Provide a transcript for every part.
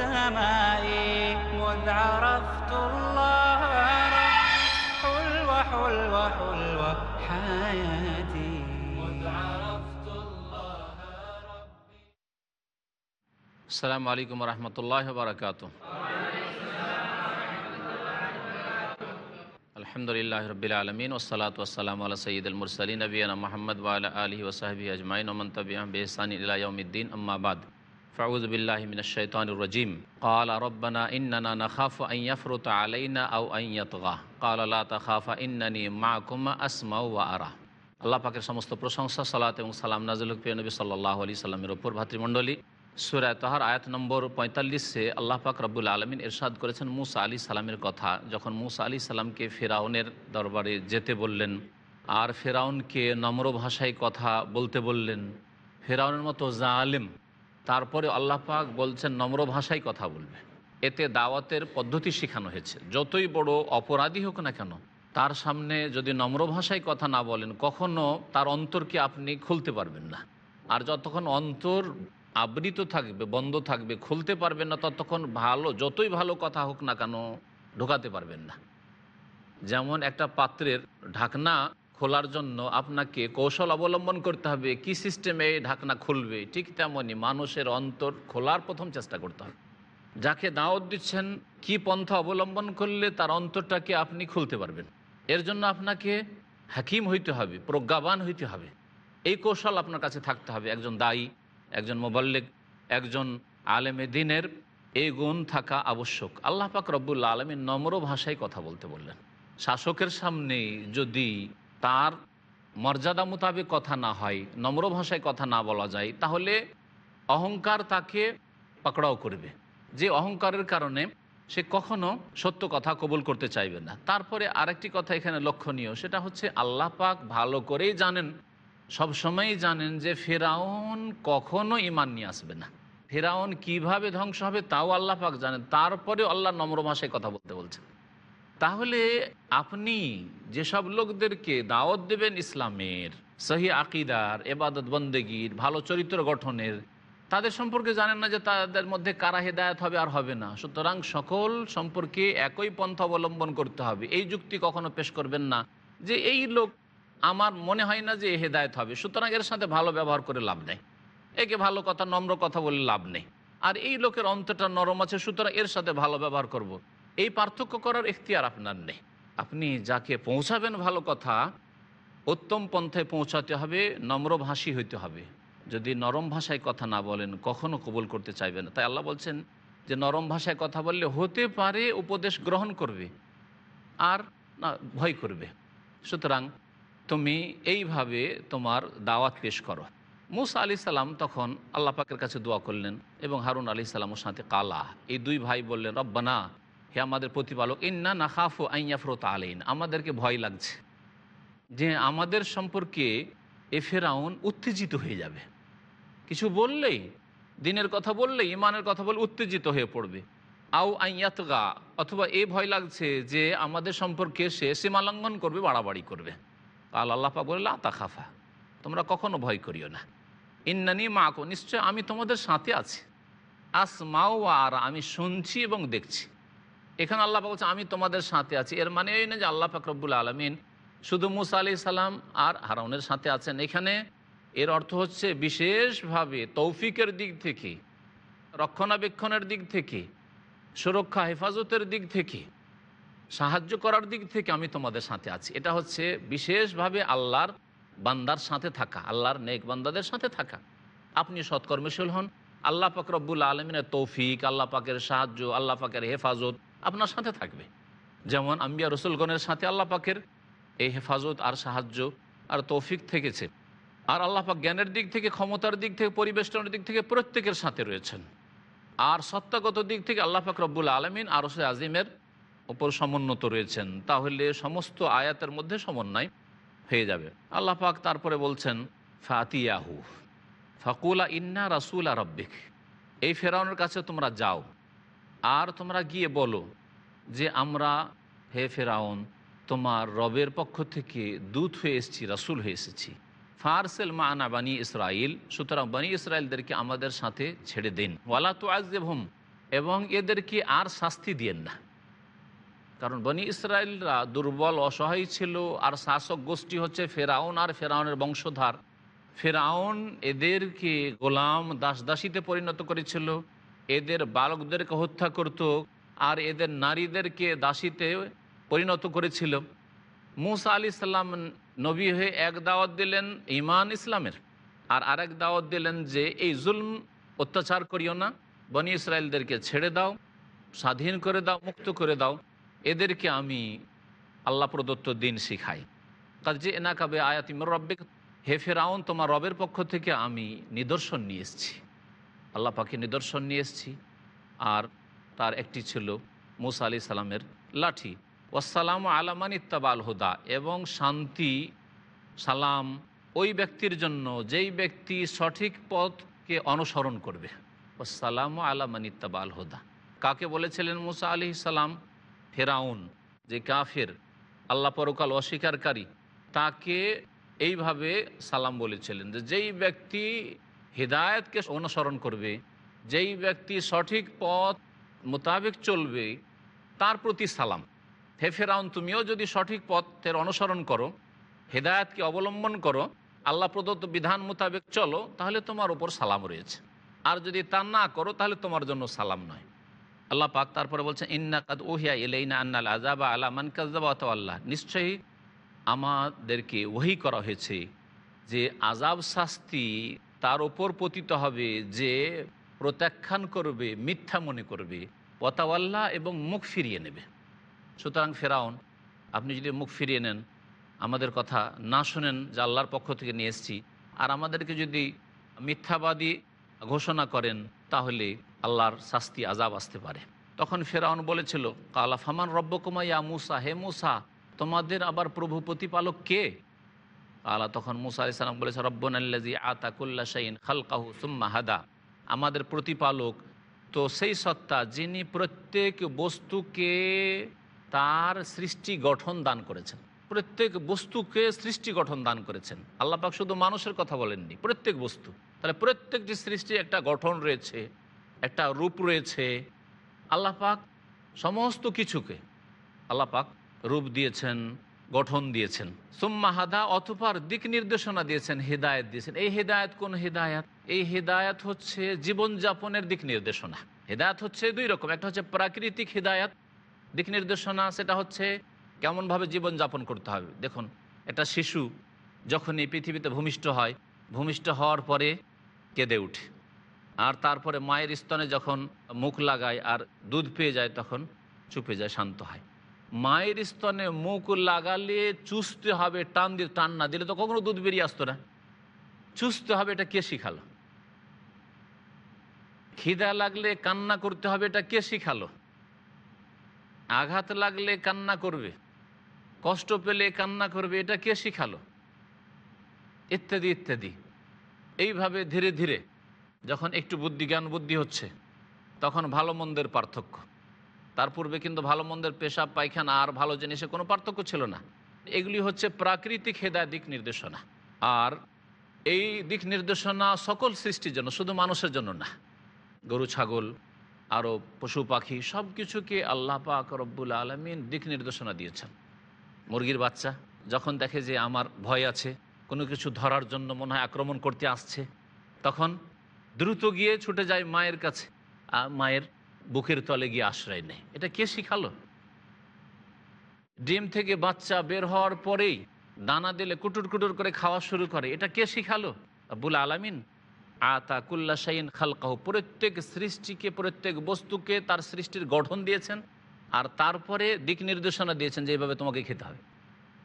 السماء. مذ عرفت الله رب حلو حلو حياتي. السلام عليكم ورحمة الله وبركاته. الحمد لله رب العالمين والصلاة والسلام على سيد المرسلين نبينا محمد وعلى آله وصحبه أجمعين ومن تبعهم بإحسان إلى يوم الدين. أما بعد الدين أما بعد فأعوذ بالله من الشيطان الرجيم قال ربنا إننا نخاف أن يفرط علينا أو أن يطغى قال لا تخاف إنني معكم أسمع وأرى আল্লাহ পাকের সমস্ত প্রশংসা সালাত এবং সালাম নাজুল প্রিয় নবী সাল্লাহ আলি সাল্লামের ওপর ভাতৃমণ্ডলী সুরায় তাহার আয়াত নম্বর পঁয়তাল্লিশে আল্লাহ পাক রব্বুল আলমিন এরশাদ করেছেন মুসা আলী সালামের কথা যখন মুসা আলী সালামকে ফেরাউনের দরবারে যেতে বললেন আর ফেরাউনকে নম্র ভাষায় কথা বলতে বললেন ফেরাউনের মতো জালেম তারপরে আল্লাহ পাক বলছেন, নম্র ভাষায় কথা বলবে। এতে দাওয়াতের পদ্ধতি শেখানো হয়েছে। যতই বড় অপরাধী হোক না কেন, তার সামনে যদি নম্র ভাষায় কথা না বলেন, কখনো তার অন্তরকে আপনি খুলতে পারবেন না। আর যতক্ষণ অন্তর আবৃত থাকবে, বন্ধ থাকবে, খুলতে পারবেন না, ততক্ষণ ভালো, যতই ভালো কথা হোক না কেন, ঢোকাতে পারবেন না। যেমন একটা পাত্রের ঢাকনা খোলার জন্য আপনাকে কৌশল অবলম্বন করতে হবে, কি সিস্টেমে ঢাকনা খুলবে, ঠিক তেমনই মানুষের অন্তর খোলার প্রথম চেষ্টা করতে হবে। যাকে দাওয়াত দিচ্ছেন, কি পন্থা অবলম্বন করলে তার অন্তরটাকে আপনি খুলতে পারবেন। এর জন্য আপনাকে হাকিম হইতে হবে, প্রজ্ঞাবান হইতে হবে। এই কৌশল আপনার কাছে থাকতে হবে, একজন দায়ী, একজন মোবাল্লিক, একজন আলেমে দিনের, এই গুণ থাকা আবশ্যক। আল্লাহ পাক রব্বুল্লা আলমীর নম্র ভাষায় কথা বলতে বললেন। শাসকের সামনে যদি তার মর্যাদা মোতাবেক কথা না হয়, নম্র ভাষায় কথা না বলা যায়, তাহলে অহংকার তাকে পাকড়াও করবে। যে অহংকারের কারণে সে কখনো সত্য কথা কবুল করতে চাইবে না। তারপরে আরেকটি কথা এখানে লক্ষণীয়, সেটা হচ্ছে আল্লাহ পাক ভালো করেই জানেন, সবসময়ই জানেন যে ফেরাউন কখনো ইমান নিয়ে আসবে না। ফেরাউন কীভাবে ধ্বংস হবে তাও আল্লাহ পাক জানেন। তারপরে আল্লাহ নম্র ভাষায় কথা বলতে বলছেন। তাহলে আপনি যেসব লোকদেরকে দাওয়াত দেবেন ইসলামের, সহি আকিদার, এবাদত বন্দেগীর, ভালো চরিত্র গঠনের, তাদের সম্পর্কে জানেন না যে তাদের মধ্যে কারা হেদায়ত হবে আর হবে না। সুতরাং সকল সম্পর্কে একই পন্থা অবলম্বন করতে হবে। এই যুক্তি কখনো পেশ করবেন না যে এই লোক আমার মনে হয় না যে হেদায়ত হবে। সুতরাং এর সাথে ভালো ব্যবহার করে লাভ নেই। একে ভালো কথা, নম্র কথা বলে লাভ নেই। আর এই লোকের অন্তরটা নরম আছে, সুতরাং এর সাথে ভালো ব্যবহার করব। এই পার্থক্য করার এখতিয়ার আপনার নেই। আপনি যাকে পৌঁছাবেন ভালো কথা, উত্তম পন্থায় পৌঁছাতে হবে নম্রভাষী হইতে হবে। যদি নরম ভাষায় কথা না বলেন, কখনো কবুল করতে চাইবেন তাই আল্লাহ বলছেন যে, নরম ভাষায় কথা বললে হতে পারে উপদেশ গ্রহণ করবে, আর না, ভয় করবে। সুতরাং তুমি এইভাবে তোমার দাওয়াত পেশ করো। মুসা আলি সাল্লাম তখন আল্লাহ পাকের কাছে দোয়া করলেন এবং হারুন আলি সাল্লামের সাথে কালা। এই দুই ভাই বললেন, রব্বানা হে আমাদের প্রতিপালক, ইন্না না খাফু আইয়াফরত আলাইন। আমাদেরকে ভয় লাগছে যে আমাদের সম্পর্কে এ ফেরাউন উত্তেজিত হয়ে যাবে। কিছু বললেই, দিনের কথা বললেই, ইমানের কথা বলে উত্তেজিত হয়ে পড়বে। আও আইয়াতগা অথবা এ ভয় লাগছে যে আমাদের সম্পর্কে সে সীমালঙ্ঘন করবে, বাড়াবাড়ি করবে। আল আল্লাপা বলল তা খাফা তোমরা কখনো ভয় করিও না। ইন্নানি মাকো নিশ্চয় আমি তোমাদের সাথে আছি। আস মাও আর আমি শুনছি এবং দেখছি। এখানে আল্লাহ বলছে, আমি তোমাদের সাথে আছি। এর মানে এই না যে আল্লাহ ফাকরবুল আলমিন শুধু মুসা আলি সালাম আর হারাউনের সাথে আছেন। এখানে এর অর্থ হচ্ছে বিশেষভাবে তৌফিকের দিক থেকে, রক্ষণাবেক্ষণের দিক থেকে, সুরক্ষা, হেফাজতের দিক থেকে, সাহায্য করার দিক থেকে আমি তোমাদের সাথে আছি। এটা হচ্ছে বিশেষভাবে আল্লাহর বান্দার সাথে থাকা, আল্লাহর নেক বান্দাদের সাথে থাকা। আপনি সৎকর্মশীল হন, আল্লাহ পাক রব্বুল আলমিনের তৌফিক, আল্লাহ পাকের সাহায্য, আল্লাহ পাকের হেফাজত আপনার সাথে থাকবে। যেমন আম্বিয়া রসুলগণের সাথে আল্লাহ পাকের এই হেফাজত আর সাহায্য আর তৌফিক থেকেছে। আর আল্লাপাক জ্ঞানের দিক থেকে, ক্ষমতার দিক থেকে, পরিবেষ্টনের দিক থেকে প্রত্যেকের সাথে রয়েছেন। আর সত্তাগত দিক থেকে আল্লাহ পাক রব্বুল আলমিন আরসে আজিমের ওপর সমুন্নত রয়েছেন। তাহলে সমস্ত আয়াতের মধ্যে সমন্বয় হয়ে যাবে। আল্লাহ পাক তারপরে বলছেন, ফাতিয়াহু। ফাকুলা ইন্না রাসুলা রব্বিক। এই ফেরাউনের কাছে তোমরা যাও। আর তোমরা গিয়ে বলো যে আমরা হে ফেরাউন, তোমার রবের পক্ষ থেকে দূত হয়ে এসেছি, রাসুল হয়ে এসেছি। ফারসেল মানা বানি ইসরাইল সুতরাং বানি ইসরায়েলদেরকে আমাদের সাথে ছেড়ে দিন। ওয়ালা তো আজদেভম এবং এদেরকে আর শাস্তি দিয়েন না। কারণ বনি ইসরায়েলরা দুর্বল, অসহায় ছিল, আর শাসক গোষ্ঠী হচ্ছে ফেরাউন আর ফেরাউনের বংশধার। ফেরাউন এদেরকে গোলাম দাস দাসীতে পরিণত করেছিল এদের বালকদেরকে হত্যা করত আর এদের নারীদেরকে দাসীতে পরিণত করেছিল। মুসা আলি সাল্লাম নবী হয়ে এক দাওয়াত দিলেন ইমান ইসলামের। আর আরেক দাওয়াত দিলেন যে, এই জুলম অত্যাচার করিও না, বনি ইসরায়েলদেরকে ছেড়ে দাও, স্বাধীন করে দাও, মুক্ত করে দাও। এদেরকে আমি আল্লাহ প্রদত্ত দিন শিখাই। কাজ যে এনা কাবে আয়াতিম রব্বিক, হে ফেরাউন, তোমার রবের পক্ষ থেকে আমি নিদর্শন নিয়ে এসেছি। আল্লাহ পাখি নিদর্শন নিয়ে এসেছি। আর তার একটি ছিল মুসা আলি সালামের লাঠি। ওয়াসালাম আলামান ইত্তাবাল হুদা এবং শান্তি, সালাম ওই ব্যক্তির জন্য যেই ব্যক্তি সঠিক পথকে অনুসরণ করবে। ওসালাম আলামান ইত্তাবাল হুদা। কাকে বলেছিলেন মুসা আলি সালাম? ফেরাউন, যে কাফের, আল্লাহ পরকাল অস্বীকারী। তাকে এইভাবে সালাম বলেছিলেন যে যেই ব্যক্তি হৃদায়তকে অনুসরণ করবে, যেই ব্যক্তি সঠিক পথ মোতাবেক চলবে, তার প্রতি সালাম। হে ফেরাউন, তুমিও যদি সঠিক পথের অনুসরণ করো হেদায়তকে অবলম্বন করো, আল্লাহ প্রদত্ত বিধান মোতাবেক চলো, তাহলে তোমার উপর সালাম রয়েছে। আর যদি তা না করো, তাহলে তোমার জন্য সালাম নয়। আল্লাহ পাক তারপরে বলছেন, ইন্না কাদ ওহিয়া ইলাইনা আন্নাল আজাবা আলা মান কাজাবা আল্লাহ নিশ্চয়ই আমাদেরকে ওহি করা হয়েছে যে আজাব শাস্তি তার ওপর পতিত হবে যে প্রত্যাখ্যান করবে, মিথ্যা মনে করবে ওয়াতাওয়াল্লাহ এবং মুখ ফিরিয়ে নেবে। সুতরাং ফেরাউন, আপনি যদি মুখ ফিরিয়ে নেন, আমাদের কথা না শোনেন যে আল্লাহর পক্ষ থেকে নিয়ে এসেছি, আর আমাদেরকে যদি মিথ্যাবাদী ঘোষণা করেন, তাহলে আল্লাহর শাস্তি আজাব আসতে পারে। তখন ফেরাউন বলেছিল, কালা ফামান রব্বকুমা ইয়া মুসা? হে মুসা, তোমাদের আবার প্রভু প্রতিপালক কে? আলা, তখন মুসা আলি সালাম বলেছে রব্বন আল্লাজি আতাকুল্লা শাইন খালকাহু সুম্মা হাদা। আমাদের প্রতিপালক তো সেই সত্তা যিনি প্রত্যেক বস্তুকে তার সৃষ্টি গঠন দান করেছেন। প্রত্যেক বস্তুকে সৃষ্টি গঠন দান করেছেন। আল্লাহ পাক শুধু মানুষের কথা বলেননি, প্রত্যেক বস্তু। তাহলে প্রত্যেক যে সৃষ্টি একটা গঠন রয়েছে, একটা রূপ রয়েছে, আল্লাহ পাক সমস্ত কিছুকে, আল্লাহ পাক রূপ দিয়েছেন। গঠন দিয়েছেন। সুম্মা হাদা অথপার দিক নির্দেশনা দিয়েছেন, হেদায়ত দিয়েছেন। এই হেদায়ত কোন হেদায়ত? এই হেদায়ত হচ্ছে জীবনযাপনের দিক নির্দেশনা। হেদায়ত হচ্ছে দুই রকম। একটা হচ্ছে প্রাকৃতিক হেদায়ত, দিক নির্দেশনা, সেটা হচ্ছে কেমনভাবে জীবনযাপন করতে হবে। দেখুন, একটা শিশু যখন এই পৃথিবীতে ভূমিষ্ঠ হয়, ভূমিষ্ঠ হওয়ার পরে কেঁদে উঠে। আর তারপরে মায়ের স্তনে যখন মুখ লাগায় আর দুধ পেয়ে যায়, তখন চুপে যায়, শান্ত হয়। মায়ের স্তনে মুখ লাগালে চুষতে হবে, টান দিয়ে টান না দিলে তো কখনো দুধ বেরিয়ে আসতো না। চুষতে হবে এটা কে শিখালো? খিদা লাগলে কান্না করতে হবে এটা কে শিখালো? আঘাত লাগলে কান্না করবে, কষ্ট পেলে কান্না করবে এটা কে শিখালো? ইত্যাদি ইত্যাদি। এইভাবে ধীরে ধীরে যখন একটু বুদ্ধি, জ্ঞান বুদ্ধি হচ্ছে, তখন ভালো মন্দের পার্থক্য। তার পূর্বে কিন্তু ভালো মন্দের পেশাব, পায়খানা আর ভালো জিনিসে কোনো পার্থক্য ছিল না। এগুলি হচ্ছে প্রাকৃতিক হেদায় দিক নির্দেশনা। আর এই দিক নির্দেশনা সকল সৃষ্টির জন্য, শুধু মানুষের জন্য না। গরু, ছাগল, আরও পশু, পাখি সব কিছুকে আল্লাহ পাক রব্বুল আলমিন দিক নির্দেশনা দিয়েছেন। মুরগির বাচ্চা, যখন দেখে যে আমার ভয় আছে, কোনো কিছু ধরার জন্য মনে হয় আক্রমণ করতে আসছে, তখন দ্রুত গিয়ে ছুটে যায় মায়ের কাছে। মায়ের বুকের তলে গিয়ে আশ্রয় নেয়। এটা কে শিখালো? ডিম থেকে বাচ্চা বের হওয়ার পরেই দানা দিলে কুটুর কুটুর করে খাওয়া শুরু করে। এটা কে শিখালো? আব্বুল আলামিন। আতা কুল্লা শাইন খালকাহ। প্রত্যেক সৃষ্টিকে, প্রত্যেক বস্তুকে তার সৃষ্টির গঠন দিয়েছেন আর তারপরে দিক নির্দেশনা দিয়েছেন যে এইভাবে তোমাকে খেতে হবে।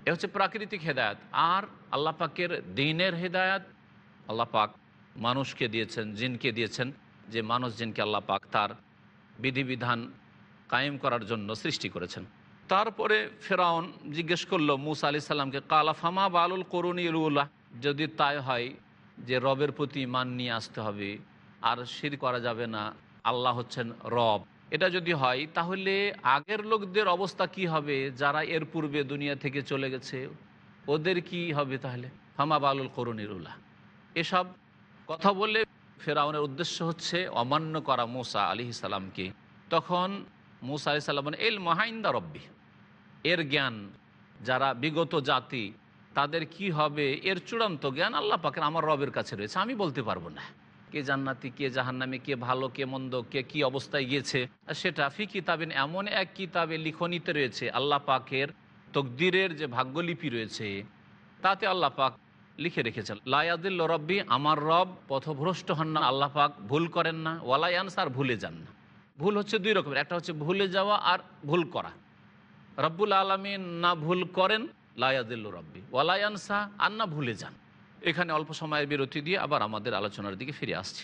এ হচ্ছে প্রাকৃতিক হেদায়ত। আর আল্লাহ পাকের দিনের হেদায়ত আল্লাহ পাক মানুষকে দিয়েছেন, জিনকে দিয়েছেন যে মানুষ জিনকে আল্লাহ পাক তার বিধিবিধান কায়েম করার জন্য সৃষ্টি করেছেন। তারপরে ফেরাউন জিজ্ঞেস করল, মুসা আলি সাল্লামকে কালা ফামা বালুল করুন ইউল্লাহ যদি তাই হয় যে রবের প্রতি মান নিয়ে আসতে হবে, আর শির করা যাবে না, আল্লাহ হচ্ছেন রব। এটা যদি হয়, তাহলে আগের লোকদের অবস্থা কি হবে? যারা এর পূর্বে দুনিয়া থেকে চলে গেছে, ওদের কি হবে তাহলে? ফামা বালুল করুনিরুল্লাহ এসব কথা বলে ফেরাউনের উদ্দেশ্য হচ্ছে অমান্য করা মুসা আলি সালামকে। তখন মুসা আলি সাল্লাম এল মাহাইন্দা রব্বি। এর জ্ঞান, যারা বিগত জাতি, তাদের কি হবে? এর চূড়ান্ত জ্ঞান আল্লাহ পাকের আমার রবের কাছে রয়েছে। আমি বলতে পারব না। কে জান্নাতি, কে জাহান্নামে, কে ভালো, কে মন্দ, কে কি অবস্থায় গিয়েছে? সেটা ফি কিতাবেন, এমন এক কিতাবে লিখনিতে রয়েছে আল্লাহ পাকের তকদিরের যে ভাগ্যলিপি রয়েছে, তাতে আল্লাহ পাক লিখে রেখেছেন লায়াদিল্ল রব্বি, আমার রব পথভ্রষ্ট হন না, আল্লাহ পাক ভুল করেন না ওয়ালায়ানস আর ভুলে যান না। ভুল হচ্ছে দুই রকমের, একটা হচ্ছে ভুলে যাওয়া আর ভুল করা। রব্বুল আলমিন না ভুল করেন লায়াদিল্লু রব্বি ওয়ালায়ানসা আর না ভুলে যান। এখানে অল্প সময়ের বিরতি দিয়ে আবার আমাদের আলোচনার দিকে ফিরে আসছি।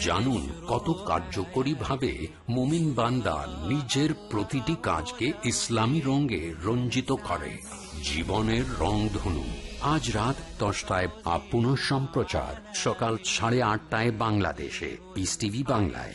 জানুন কত কার্যকরী ভাবে মুমিন বান্দা নিজের প্রতিটি কাজকে ইসলামী রঙে রঞ্জিত করে। জীবনের রং ধনু। আজ রাত দশটায় আপন সম্প্রচার। সকাল সাড়ে আটটায় বাংলাদেশে। পিস টিভি বাংলায়।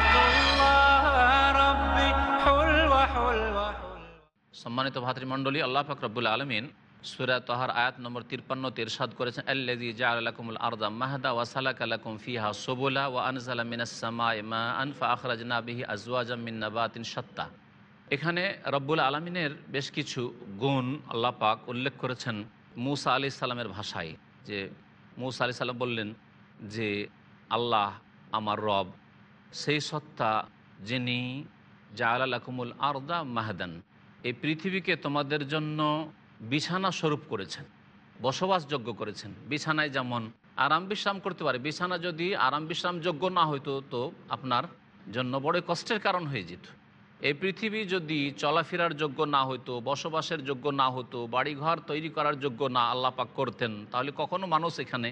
সম্মানিত ভাতৃমণ্ডলী, আল্লাহ পাক রব্বুল আলমিন সুরা তহার আয়াত নম্বর তিরপান্ন তেরসাদ করেছেন আল্লাজি জাআলাকুমুল আরদা মাহদা ওয়া সালাকালাকুম ফিহা সুবুলা ওয়া আনজালা মিনাস সামাই মাআন ফাআখরাজনা বিহি আজওয়াজাম মিন নাবাতিন শাত্তা। এখানে রব্বুল আলমিনের বেশ কিছু গুণ আল্লাহ পাক উল্লেখ করেছেন মুসা আলি সাল্লামের ভাষায়, যে মুসা আলি সাল্লাম বললেন যে, আল্লাহ আমার রব, সেই সত্তা যিনি জাআলাকুমুল আরদা মাহদান। এই পৃথিবীকে তোমাদের জন্য বিছানা স্বরূপ করেছেন, বসবাসযোগ্য করেছেন। বিছানায় যেমন আরাম বিশ্রাম করতে পারে, বিছানা যদি আরাম বিশ্রাম যোগ্য না হইতো, তো আপনার জন্য বড় কষ্টের কারণ হয়ে যেত। এই পৃথিবী যদি চলাফেরার যোগ্য না হতো বসবাসের যোগ্য না হতো বাড়িঘর তৈরি করার যোগ্য না আল্লাহ পাক করতেন, তাহলে কখনো মানুষ এখানে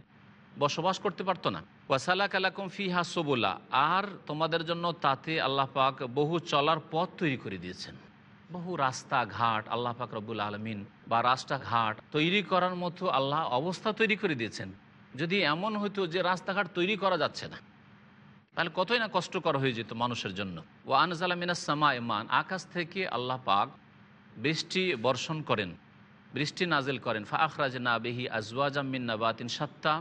বসবাস করতে পারতো না। ওয়াসালা কালাকুম ফি সবুলা, আর তোমাদের জন্য তাতে আল্লাহ পাক বহু চলার পথ তৈরি করে দিয়েছেন। বহু রাস্তাঘাট আল্লাহ পাক রব্বুল আলমিন বা রাস্তাঘাট তৈরি করার মতো আল্লাহ অবস্থা তৈরি করে দিয়েছেন। যদি এমন হতো যে রাস্তাঘাট তৈরি করা যাচ্ছে না, তাহলে কতই না কষ্টকর হয়ে যেত মানুষের জন্য। ও আনজালা মিনাস সামা ইমান আকাশ থেকে আল্লাহ পাক বৃষ্টি বর্ষণ করেন, বৃষ্টি নাজেল করেন। ফাখরাজ না বেহি আজওয়াজাম মিন নাবাতিন সাত্তা,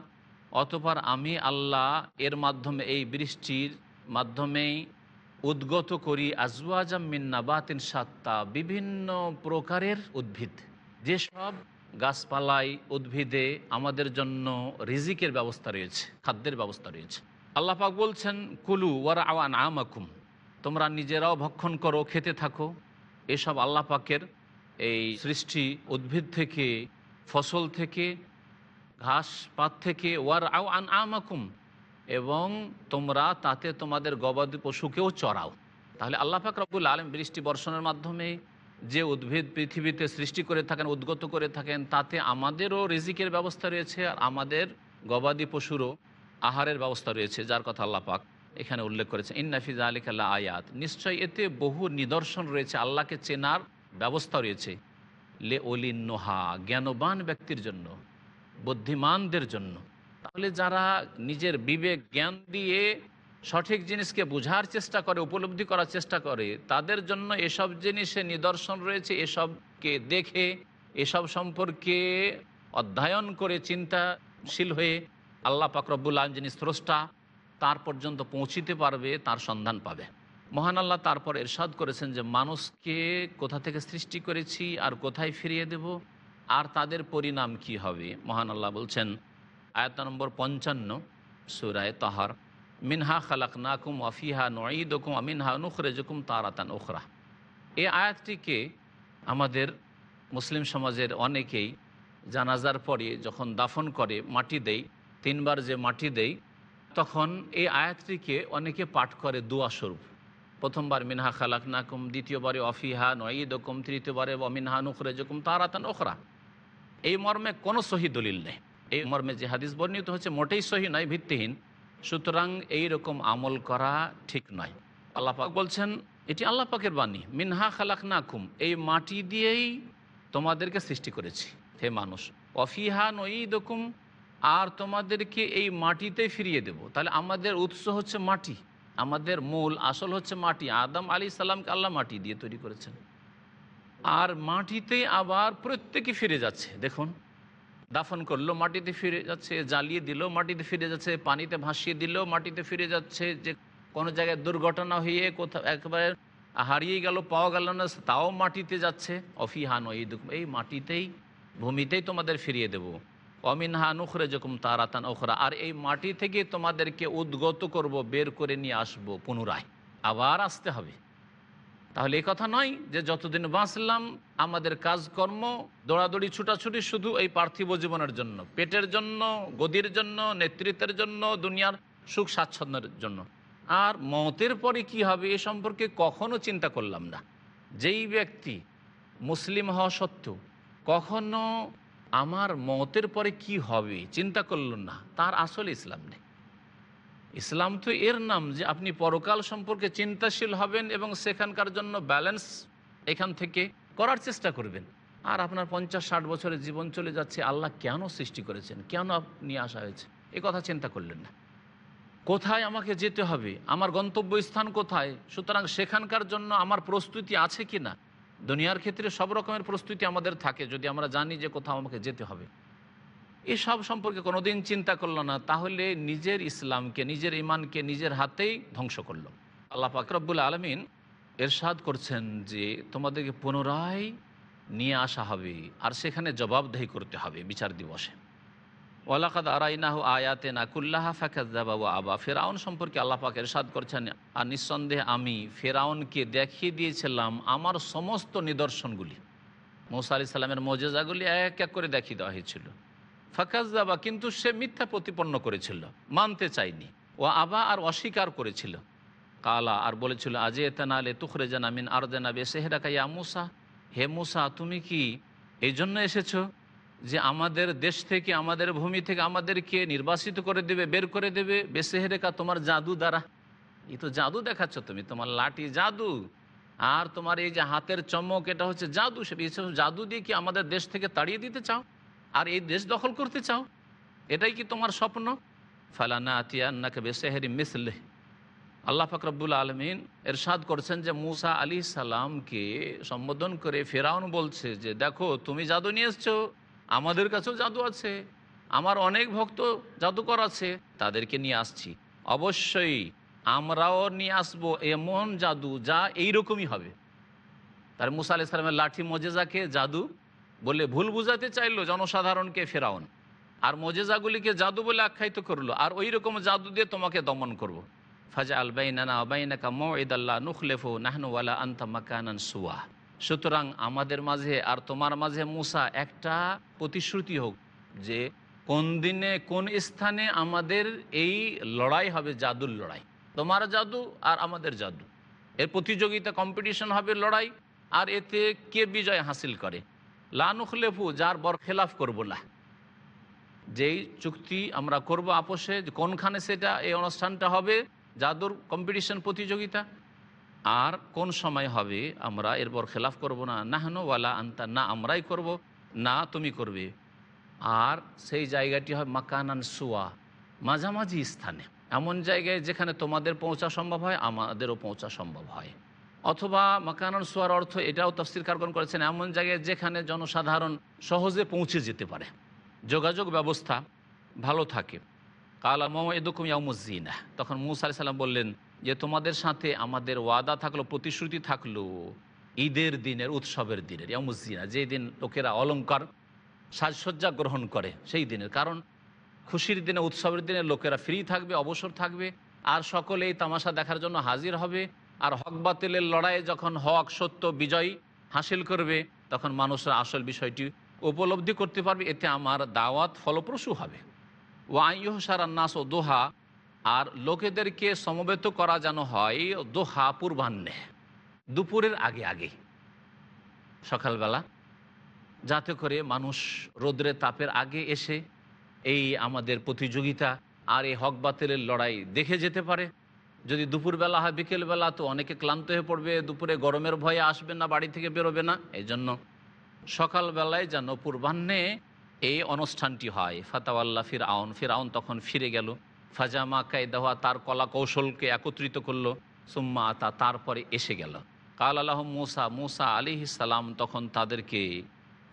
অতপর আমি আল্লাহ এর মাধ্যমে, এই বৃষ্টির মাধ্যমেই উদ্গত করি আজওয়াজাম সাত্তা, বিভিন্ন প্রকারের উদ্ভিদ। যেসব গাছপালাই উদ্ভিদে আমাদের জন্য রিজিকের ব্যবস্থা রয়েছে, খাদ্যের ব্যবস্থা রয়েছে। আল্লাহ পাক বলছেন, কুলু ওয়ার আওয়ান আমাকুম তোমরা নিজেরাও ভক্ষণ করো, খেতে থাকো। এসব আল্লাহ পাকের এই সৃষ্টি উদ্ভিদ থেকে, ফসল থেকে, ঘাস পাত থেকে ওয়ার আও আন আমাকুম এবং তোমরা তাতে তোমাদের গবাদি পশুকেও চড়াও। তাহলে আল্লাহ পাক রব্বুল আলম বৃষ্টি বর্ষণের মাধ্যমে যে উদ্ভিদ পৃথিবীতে সৃষ্টি করে থাকেন, উদ্গত করে থাকেন, তাতে আমাদেরও রিজিকের ব্যবস্থা রয়েছে আর আমাদের গবাদি পশুরও আহারের ব্যবস্থা রয়েছে, যার কথা আল্লাহ পাক এখানে উল্লেখ করেছে ইন্নাফিজ আলিকাল্লা আয়াত নিশ্চয় এতে বহু নিদর্শন রয়েছে, আল্লাহকে চেনার ব্যবস্থা রয়েছে। লে অলিন নোহা জ্ঞানবান ব্যক্তির জন্য, বুদ্ধিমানদের জন্য। তাহলে যারা নিজের বিবেক, জ্ঞান দিয়ে সঠিক জিনিসকে বোঝার চেষ্টা করে, উপলব্ধি করার চেষ্টা করে, তাদের জন্য এসব জিনিসে নিদর্শন রয়েছে, এসবকে দেখে, এসব সম্পর্কে অধ্যয়ন করে চিন্তাশীল হয়ে আল্লাহ পাকরবুল আলম যিনি স্রষ্টা, তার পর্যন্ত পৌঁছিতে পারবে, তার সন্ধান পাবে। মহান আল্লাহ তারপর এরশাদ করেছেন যে, মানুষকে কোথা থেকে সৃষ্টি করেছি আর কোথায় ফিরিয়ে দেব, আর তাদের পরিণাম কি হবে? মহান আল্লাহ বলছেন আয়ত নম্বর পঞ্চান্ন, সুরায় তাহার। মিনহা খালাক নাকুম আফিহা নঈদকুম আমিনহা নুখরেজকুম তারাতান ওখরা এই আয়াতটিকে আমাদের মুসলিম সমাজের অনেকেই জানাজার পরে যখন দাফন করে, মাটি দেই তিনবার যে মাটি দেই তখন এই আয়াতটিকে অনেকে পাঠ করে দোয়া স্বরূপ। প্রথমবার মিনহা খালাক নাকুম দ্বিতীয়বারে অফিহা নঈদকুম, তৃতীয়বারে অমিনহা নুখরেজকুম তারাতান ওখরা এই মর্মে কোনো সহি দলিল নেই। এই মর্মে যে হাদিস বর্ণিত হচ্ছে মোটেই সহি নয়, ভিত্তিহীন। সুতরাং এই রকম আমল করা ঠিক নয়। আল্লাপাক বলছেন, এটি আল্লাহ পাকের বাণী। মিনহা খালাক নাকুম এই মাটি দিয়েই তোমাদেরকে সৃষ্টি করেছি। হে মানুষ অফিহা নঈদকুম। আর তোমাদেরকে এই মাটিতে ফিরিয়ে দেব। তাহলে আমাদের উৎস হচ্ছে মাটি। আমাদের মূল আসল হচ্ছে মাটি। আদম আলী সাল্লামকে আল্লাহ মাটি দিয়ে তৈরি করেছেন। আর মাটিতে আবার প্রত্যেকে ফিরে যাচ্ছে। দেখুন দাফন করল, মাটিতে ফিরে যাচ্ছে, জ্বালিয়ে দিল, মাটিতে ফিরে যাচ্ছে, পানিতে ভাসিয়ে দিল, মাটিতে ফিরে যাচ্ছে যে কোনো জায়গায় দুর্ঘটনা হয়ে কোথাও একেবারে হারিয়ে গেল, পাওয়া গেল না, তাও মাটিতে যাচ্ছে। অফিহান এই এই মাটিতেই, ভূমিতেই তোমাদের ফিরিয়ে দেব। অমিন হান হানুখরে যখন তারাতান ওখরা আর এই মাটি থেকে তোমাদেরকে উদ্গত করব, বের করে নিয়ে আসব পুনরায়। আবার আসতে হবে। তাহলে এই কথা নয় যে যতদিন বাঁচলাম, আমাদের কাজকর্ম, দৌড়াদৌড়ি, ছুটাছুটি শুধু এই পার্থিব জীবনের জন্য, পেটের জন্য, গদির জন্য, নেতৃত্বের জন্য, দুনিয়ার সুখ স্বাচ্ছন্দ্যের জন্য। আর মতের পরে কি হবে এ সম্পর্কে কখনো চিন্তা করলাম না। যেই ব্যক্তি মুসলিম হওয়া সত্ত্বেও কখনো আমার মতের পরে কি হবে চিন্তা করল না, তার আসলে ইসলাম নেই। ইসলাম তো এর নাম যে আপনি পরকাল সম্পর্কে চিন্তাশীল হবেন এবং সেখানকার জন্য ব্যালেন্স এখান থেকে করার চেষ্টা করবেন। আর আপনার পঞ্চাশ, ষাট বছরের জীবন চলে যাচ্ছে, আল্লাহ কেন সৃষ্টি করেছেন? কেন আপনি আসা হয়েছে? এ কথা চিন্তা করলেন না। কোথায় আমাকে যেতে হবে? আমার গন্তব্য স্থান কোথায়? সুতরাং সেখানকার জন্য আমার প্রস্তুতি আছে কি না দুনিয়ার ক্ষেত্রে সব রকমের প্রস্তুতি আমাদের থাকে, যদি আমরা জানি যে কোথাও আমাকে যেতে হবে। এসব সম্পর্কে কোনোদিন চিন্তা করল না, তাহলে নিজের ইসলামকে, নিজের ইমানকে নিজের হাতেই ধ্বংস করল। আল্লাহ ফাকরবুল আলমিন এরশাদ করছেন যে, তোমাদেরকে পুনরায় নিয়ে আসা হবে, আর সেখানে জবাবদেহি করতে হবে বিচার দিবসে। ওয়ালাকাদ আরাইনাহ আয়াতে নাকুল্লাহা ওয়া আবা। ফেরাউন সম্পর্কে আল্লাহ পাক এরশাদ করছেন, আর নিঃসন্দেহে আমি ফেরাউনকে দেখিয়ে দিয়েছিলাম আমার সমস্ত নিদর্শনগুলি। মৌসা আলি সাল্লামের মজেজাগুলি এক এক করে দেখিয়ে দেওয়া হয়েছিল। ফাকাজ্জাবা, কিন্তু সে মিথ্যা প্রতিপন্ন করেছিল, মানতে চায়নি। ও আবা আর অস্বীকার করেছিল। কালা আর বলেছিল, আজে এতেনালে তুখরে জানামিন আর জানাবে সেহেরা কাইয়া মুসা? হে মুসা, তুমি কি এই জন্য এসেছ যে আমাদের দেশ থেকে, আমাদের ভূমি থেকে আমাদেরকে নির্বাসিত করে দেবে, বের করে দেবে? বেসে বেসেহেরেকা, তোমার জাদু দ্বারা? এই তো জাদু দেখাচ্ছ তুমি, তোমার লাঠি জাদু। আর তোমার এই যে হাতের চমক, এটা হচ্ছে জাদু। সে জাদু দিয়ে কি আমাদের দেশ থেকে তাড়িয়ে দিতে চাও? আর এই দেশ দখল করতে চাও? এটাই কি তোমার স্বপ্ন? ফালানা আতিয়ান্নাকে বেসেহেরি মিসলে। আল্লাহ ফাকরাবুল আলমিন এরশাদ করছেন যে মুসা আলী সালামকে সম্বোধন করে ফেরাউন বলছে যে, দেখো, তুমি জাদু নিয়ে এসছো, আমাদের কাছেও জাদু আছে, আমার অনেক ভক্ত জাদুকর আছে, তাদেরকে নিয়ে আসছি। অবশ্যই আমরাও নিয়ে আসব এমন জাদু যা এইরকমই হবে। তার মুসা আলি সালামের লাঠি মজেজাকে জাদু বলে, ভুল বুঝাতে চাইলো জনসাধারণকে ফেরাউন। আর মজেজাগুলিকে জাদু বলে আখ্যায়িত করল। আর ওই রকম জাদু দিয়ে তোমাকে দমন করব। ফাজা আল বাইনানা বাইনাকা মঈদাল্লাহ নুখলেফু নাহনুওয়ালা আন্তা মাকানান সুয়া সুতরাং আমাদের মাঝে আর তোমার মাঝে মুসা একটা প্রতিশ্রুতি হোক, যে কোন দিনে কোন স্থানে আমাদের এই লড়াই হবে জাদুর লড়াই। তোমার জাদু আর আমাদের জাদু। এর প্রতিযোগিতা কম্পিটিশন হবে লড়াই, আর এতে কে বিজয় হাসিল করে? লানুখলেফু যার বরখেলাফ করব না। যেই চুক্তি আমরা করব আপোষে কোনখানে সেটা, এই অনুষ্ঠানটা হবে, জাদুর কম্পিটিশন প্রতিযোগিতা, আর কোন সময় হবে, আমরা এরপর খেলাফ করব না। নাহানো ওয়ালা আন্তা, না আমরাই করব, না তুমি করবে। আর সেই জায়গাটি হয় মাকানান সুয়া, মাঝামাঝি স্থানে। এমন জায়গায় যেখানে তোমাদের পৌঁছা সম্ভব হয়, আমাদেরও পৌঁছা সম্ভব হয়। অথবা মাকানান সুয়ার অর্থ এটাও তফসির কারণ করেছেন, এমন জায়গায় যেখানে জনসাধারণ সহজে পৌঁছে যেতে পারে। যোগাযোগ ব্যবস্থা ভালো থাকে। কালা মোহাম্মদুকুম ইয়ামুজ্জিনা তখন মুসা সাল্লাম বললেন, যে তোমাদের সাথে আমাদের ওয়াদা থাকল, প্রতিশ্রুতি থাকল, ঈদের দিনের, উৎসবের দিনের ইয়ামুজ্জিনা যেই দিন লোকেরা অলঙ্কার সাজসজ্জা গ্রহণ করে, সেই দিনের। কারণ খুশির দিনে, উৎসবের দিনে লোকেরা ফ্রি থাকবে, অবসর থাকবে, আর সকলেই তামাশা দেখার জন্য হাজির হবে। আর হক বাতিলের লড়াইয়ে যখন হক, সত্য, বিজয় হাসিল করবে, তখন মানুষের আসল বিষয়টি উপলব্ধি করতে পারবে। এতে আমার দাওয়াত ফলপ্রসূ হবে। ও ওয়াইহ সারান্নাস ও দোহা, আর লোকেদেরকে সমবেত করা যেন হয় দোহা পূর্বাহ্নে, দুপুরের আগে আগে। সকালবেলা যাতে করে মানুষ রোদ্রের তাপের আগে এসে এই আমাদের প্রতিযোগিতা আর এই হক বাতিলের লড়াই দেখে যেতে পারে। যদি দুপুরবেলা হয়, বিকেলবেলা তো অনেকে ক্লান্ত হয়ে পড়বে, দুপুরে গরমের ভয়ে আসবে না, বাড়ি থেকে বেরোবে না। এই জন্য সকালবেলায় যেন পূর্বাহ্নে এই অনুষ্ঠানটি হয়। ফাতাওয়াল্লা ফির আউন ফির আউন তখন ফিরে গেল। ফাজামা কায়দাহা, তার কলা কৌশলকে একত্রিত করল। সুম্মা আতা, তারপরে এসে গেল। কাল আল্লাহ মুসা মুসা আলি সালাম তখন তাদেরকে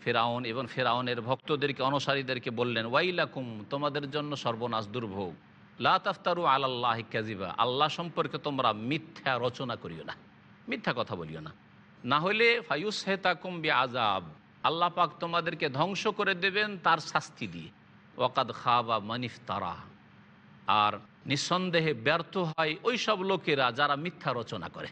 ফেরাউন এবং ফেরাউনের ভক্তদেরকে, অনুসারীদেরকে বললেন, ওয়াইলাকুম, তোমাদের জন্য সর্বনাশ দুর্ভোগ। লা তাফতারু আল্লাহ কাজিবা আল্লাহ সম্পর্কে তোমরা মিথ্যা রচনা করিও না। মিথ্যা কথা বলিও না। না হলে ফায়ুস হেতাকুম বি আজাব আল্লাহ পাক তোমাদেরকে ধ্বংস করে দেবেন তার শাস্তি দিয়ে। ওয়াকাদ খাবা মানিফ তারা আর নিঃসন্দেহে ব্যর্থ হয় ওই সব লোকেরা যারা মিথ্যা রচনা করে।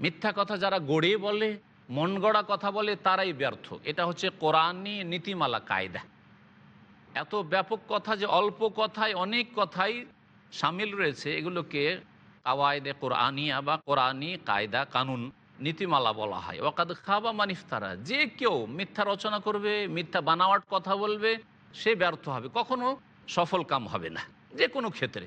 মিথ্যা কথা যারা গড়ে বলে মন কথা বলে, তারাই ব্যর্থ। এটা হচ্ছে কোরআনই নীতিমালা কায়দা। এত ব্যাপক কথা যে অল্প কথায়, অনেক কথাই সামিল রয়েছে এগুলোকে কাওয়ায়দে কোরআনিয়া বা কোরআনি কায়দা কানুন নীতিমালা বলা হয়। ওকাদ খাবা মানিফতারা যে কেউ মিথ্যা রচনা করবে, মিথ্যা বানাওয়াট কথা বলবে, সে ব্যর্থ হবে, কখনো সফল কাম হবে না, যে কোনো ক্ষেত্রে।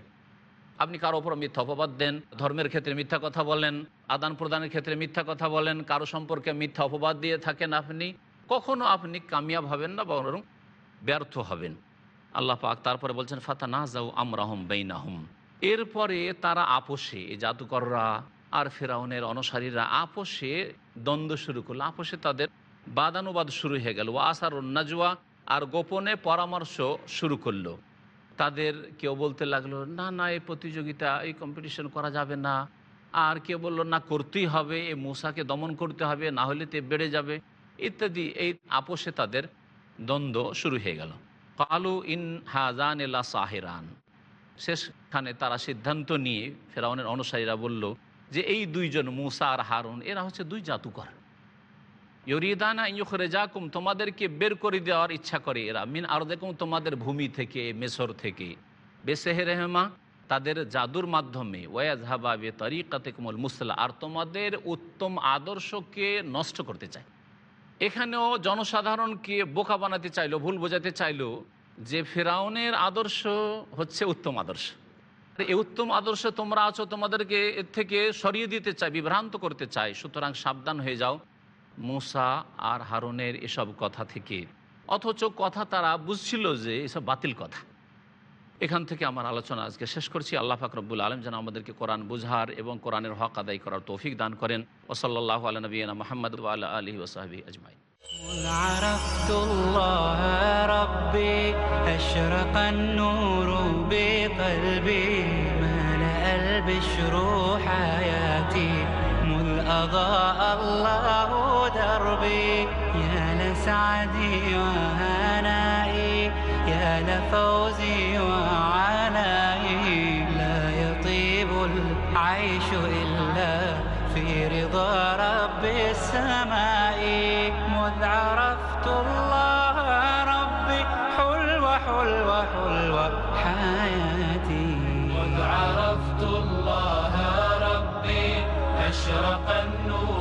আপনি কারও ওপর মিথ্যা অপবাদ দেন, ধর্মের ক্ষেত্রে মিথ্যা কথা বলেন, আদান প্রদানের ক্ষেত্রে মিথ্যা কথা বলেন, কারও সম্পর্কে মিথ্যা অপবাদ দিয়ে থাকেন আপনি, কখনো আপনি কামিয়াব হবেন না, বরং ব্যর্থ হবেন। আল্লাহ পাক তারপরে বলছেন ফাতা না যাও আমরাহম বেইনাহম। এরপরে তারা আপোষে জাদুকররা আর ফেরাউনের অনুসারীরা আপোষে দ্বন্দ্ব শুরু করল। আপোষে তাদের বাদানুবাদ শুরু হয়ে গেল। আসার নাজুয়া আর গোপনে পরামর্শ শুরু করল। তাদের কেউ বলতে লাগল, না না, এই প্রতিযোগিতা, এই কম্পিটিশন করা যাবে না। আর কেউ বলল, না, করতেই হবে, এই মূসাকে দমন করতে হবে, না হলে তে বেড়ে যাবে। ইত্যাদি, এই আপোষে তাদের দ্বন্দ্ব শুরু হয়ে গেল। কালু ইন হাজান এলা সাহেরান। শেষখানে তারা সিদ্ধান্ত নিয়ে ফেরাউনের অনুসারীরা বলল যে এই দুইজন মুসা আর হারুন, এরা হচ্ছে দুই জাতুকর ইয়রিদানা ইয়ুখরে যাকুম তোমাদেরকে বের করে দেওয়ার ইচ্ছা করে এরা। মিন আর দেখুন তোমাদের ভূমি থেকে, মেসর থেকে। বেসেহে রেহমা, তাদের জাদুর মাধ্যমে। ওয়াজ হাবা বে তরিকাতে কুমল মুসলা, আর তোমাদের উত্তম আদর্শকে নষ্ট করতে চায়। এখানেও জনসাধারণকে বোকা বানাতে চাইলো, ভুল বোঝাতে চাইলো যে ফেরাউনের আদর্শ হচ্ছে উত্তম আদর্শ। এই উত্তম আদর্শ তোমরা আছো, তোমাদেরকে এর থেকে সরিয়ে দিতে চাই, বিভ্রান্ত করতে চাই। সুতরাং সাবধান হয়ে যাও। মুসা আর হারুনের এসব কথা থেকে। অথচ কথা তারা বুঝছিল যে এসব বাতিল কথা। এখান থেকে আমার আলোচনা আজকে শেষ করছি আল্লাহ ফাকরবুল আলম যেন আমাদেরকে কোরআন বুঝার এবং কোরআনের হক আদায় করার তৌফিক দান করেন ওসল্লাহ আল নবীনা মোহাম্মদ আল্লাহ আলহি ওসাহাবি আজমাই مذ عرفت الله ربي أشرق النور بقلبي ملأ البشر حياتي مذ أضاء الله دربي يا لسعدي وهنائي يا لفوزي وعنائي السماء مذ عرفت الله ربي حلوة حلوة حلوة حياتي. مذ عرفت الله ربي أشرق النور.